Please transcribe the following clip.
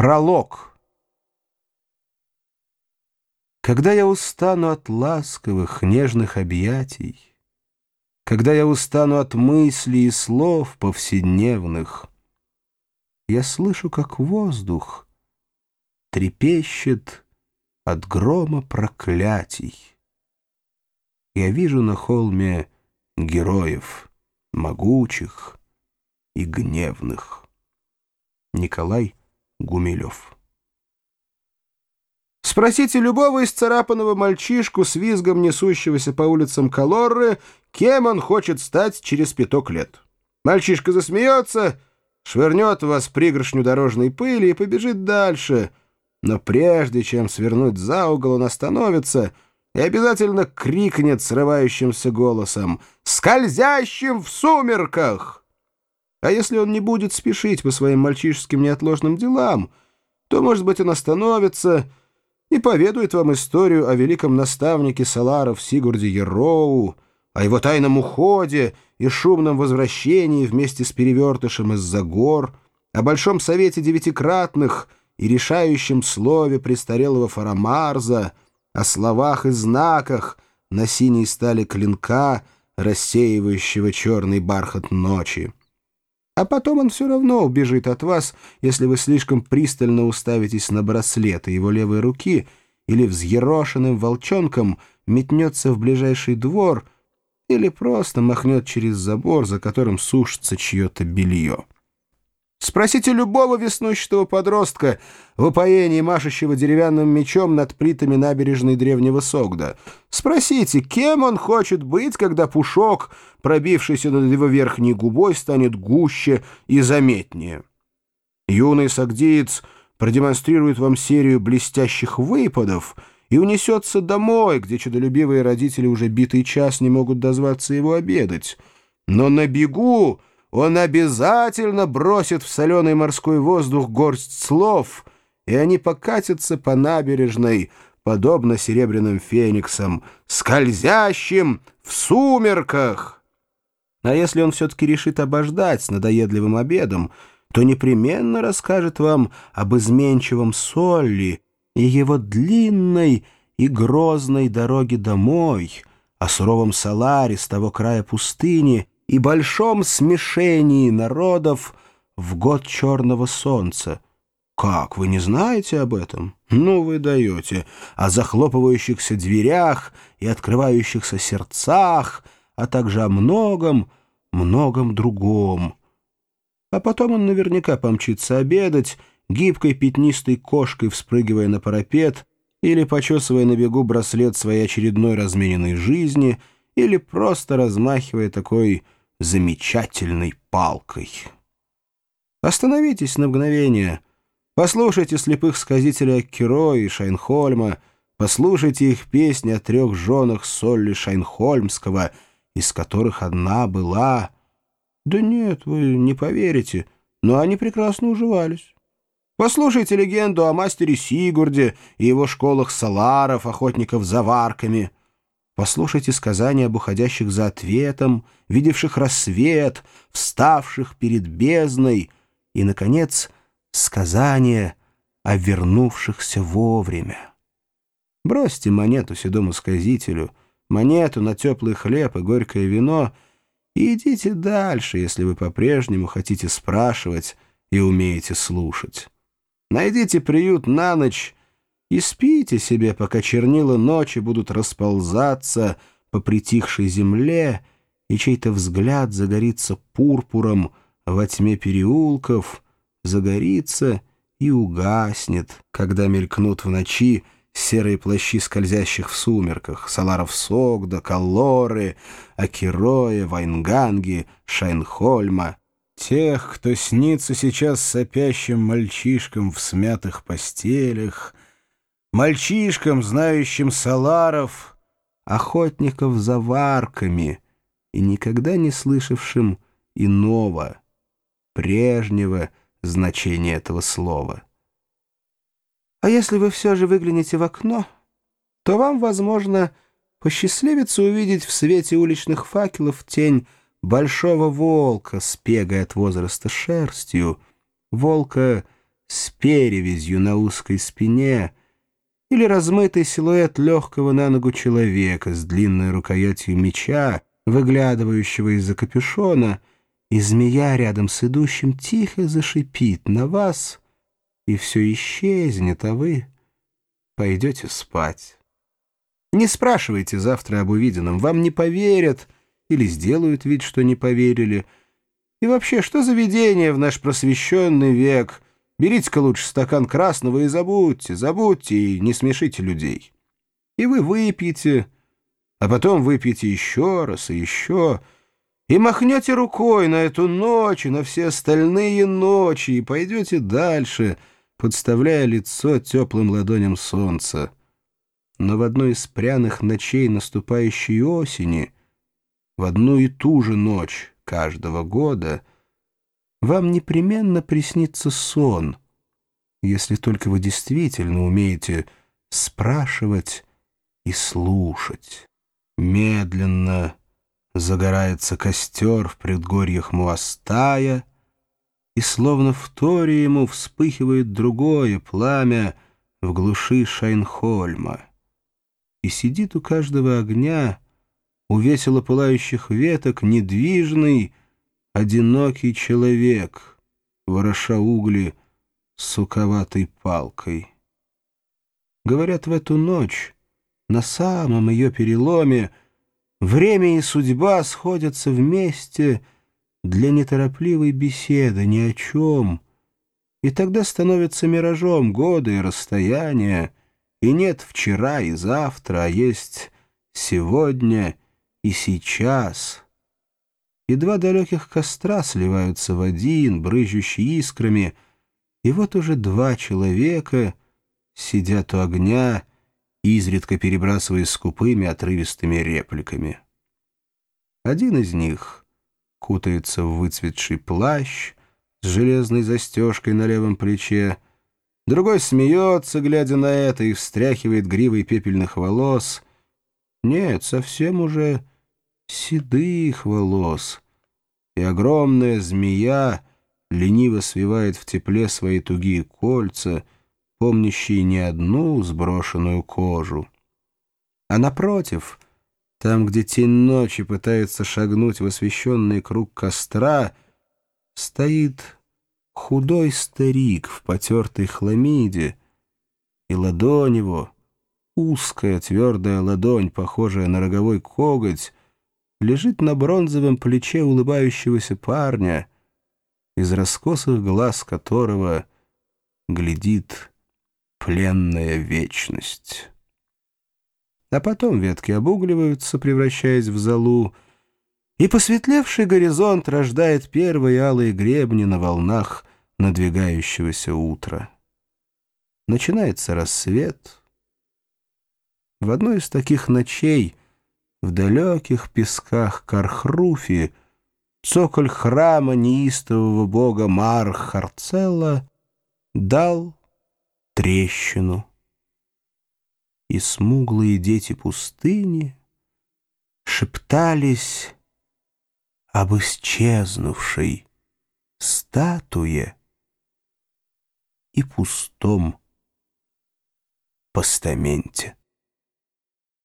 Пролог. Когда я устану от ласковых, нежных объятий, Когда я устану от мыслей и слов повседневных, Я слышу, как воздух трепещет от грома проклятий. Я вижу на холме героев, могучих и гневных. Николай Гумилев. Спросите любого исцарапанного мальчишку с визгом несущегося по улицам Калорры, кем он хочет стать через пяток лет. Мальчишка засмеется, швырнет в вас пригоршню дорожной пыли и побежит дальше. Но прежде чем свернуть за угол, он остановится и обязательно крикнет срывающимся голосом «Скользящим в сумерках!» А если он не будет спешить по своим мальчишеским неотложным делам, то, может быть, он остановится и поведает вам историю о великом наставнике Саларов Сигурде Ероу, о его тайном уходе и шумном возвращении вместе с перевертышем из-за гор, о Большом Совете Девятикратных и решающем слове престарелого Фарамарза, о словах и знаках на синей стали клинка, рассеивающего черный бархат ночи. А потом он все равно убежит от вас, если вы слишком пристально уставитесь на браслеты его левой руки или взъерошенным волчонком метнется в ближайший двор или просто махнет через забор, за которым сушится чье-то белье. Спросите любого веснущего подростка в упоении машущего деревянным мечом над плитами набережной древнего Согда. Спросите, кем он хочет быть, когда пушок, пробившийся над его верхней губой, станет гуще и заметнее. Юный сагдиец продемонстрирует вам серию блестящих выпадов и унесется домой, где чудолюбивые родители уже битый час не могут дозваться его обедать. Но на бегу он обязательно бросит в соленый морской воздух горсть слов, и они покатятся по набережной, подобно серебряным фениксам, скользящим в сумерках. А если он все-таки решит обождать с надоедливым обедом, то непременно расскажет вам об изменчивом Солли и его длинной и грозной дороге домой, о суровом Саларе с того края пустыни, и большом смешении народов в год черного солнца. Как, вы не знаете об этом? Ну, вы даете. О захлопывающихся дверях и открывающихся сердцах, а также о многом, многом другом. А потом он наверняка помчится обедать, гибкой пятнистой кошкой вспрыгивая на парапет или почесывая на бегу браслет своей очередной размененной жизни, или просто размахивая такой замечательной палкой. Остановитесь на мгновение, послушайте слепых сказителей Аккеро и Шайнхольма, послушайте их песни о трех женах Солли Шайнхольмского, из которых одна была... Да нет, вы не поверите, но они прекрасно уживались. Послушайте легенду о мастере Сигурде и его школах саларов, охотников за варками — Послушайте сказания об уходящих за ответом, видевших рассвет, вставших перед бездной и, наконец, сказания о вернувшихся вовремя. Бросьте монету седому сказителю, монету на теплый хлеб и горькое вино и идите дальше, если вы по-прежнему хотите спрашивать и умеете слушать. Найдите приют на ночь и спите себе, пока чернила ночи будут расползаться по притихшей земле, и чей-то взгляд загорится пурпуром во тьме переулков, загорится и угаснет, когда мелькнут в ночи серые плащи скользящих в сумерках, Саларов Согда, Каллоры, Акироя, Вайнганги, Шайнхольма, тех, кто снится сейчас сопящим мальчишкам в смятых постелях — мальчишкам, знающим саларов, охотников за варками и никогда не слышавшим иного, прежнего значения этого слова. А если вы все же выглянете в окно, то вам, возможно, посчастливится увидеть в свете уличных факелов тень большого волка с пегой от возраста шерстью, волка с перевязью на узкой спине или размытый силуэт легкого на ногу человека с длинной рукоятью меча, выглядывающего из-за капюшона, и змея рядом с идущим тихо зашипит на вас, и все исчезнет, а вы пойдете спать. Не спрашивайте завтра об увиденном, вам не поверят или сделают вид, что не поверили. И вообще, что за видение в наш просвещенный век? Берите-ка лучше стакан красного и забудьте, забудьте и не смешите людей. И вы выпьете, а потом выпьете еще раз и еще, и махнете рукой на эту ночь и на все остальные ночи, и пойдете дальше, подставляя лицо теплым ладоням солнца но в одной из пряных ночей наступающей осени, в одну и ту же ночь каждого года, вам непременно приснится сон, если только вы действительно умеете спрашивать и слушать. Медленно загорается костер в предгорьях Муастая, и словно в торе ему вспыхивает другое пламя в глуши Шайнхольма и сидит у каждого огня, у весело пылающих веток, недвижный, одинокий человек, вороша угли суковатой палкой. Говорят, в эту ночь, на самом ее переломе, время и судьба сходятся вместе для неторопливой беседы ни о чем, и тогда становятся миражом годы и расстояния, и нет вчера и завтра, а есть сегодня и сейчас. И два далеких костра сливаются в один, брызжущий искрами, и вот уже два человека сидят у огня, изредка перебрасываясь скупыми отрывистыми репликами. Один из них кутается в выцветший плащ с железной застежкой на левом плече, Другой смеется, глядя на это, и встряхивает гривой пепельных волос. Нет, совсем уже седых волос. И огромная змея лениво свивает в тепле свои тугие кольца, помнящие не одну сброшенную кожу. А напротив, там, где тень ночи пытается шагнуть в освещенный круг костра, стоит худой старик в потертой хламиде, и ладонь его, узкая твердая ладонь, похожая на роговой коготь, лежит на бронзовом плече улыбающегося парня, из раскосых глаз которого глядит пленная вечность. А потом ветки обугливаются, превращаясь в золу, и посветлевший горизонт рождает первые алые гребни на волнах надвигающегося утра. Начинается рассвет. В одной из таких ночей в далеких песках Кархруфи цоколь храма неистового бога Мархарцелла дал трещину. И смуглые дети пустыни шептались об исчезнувшей статуе и пустом постаменте.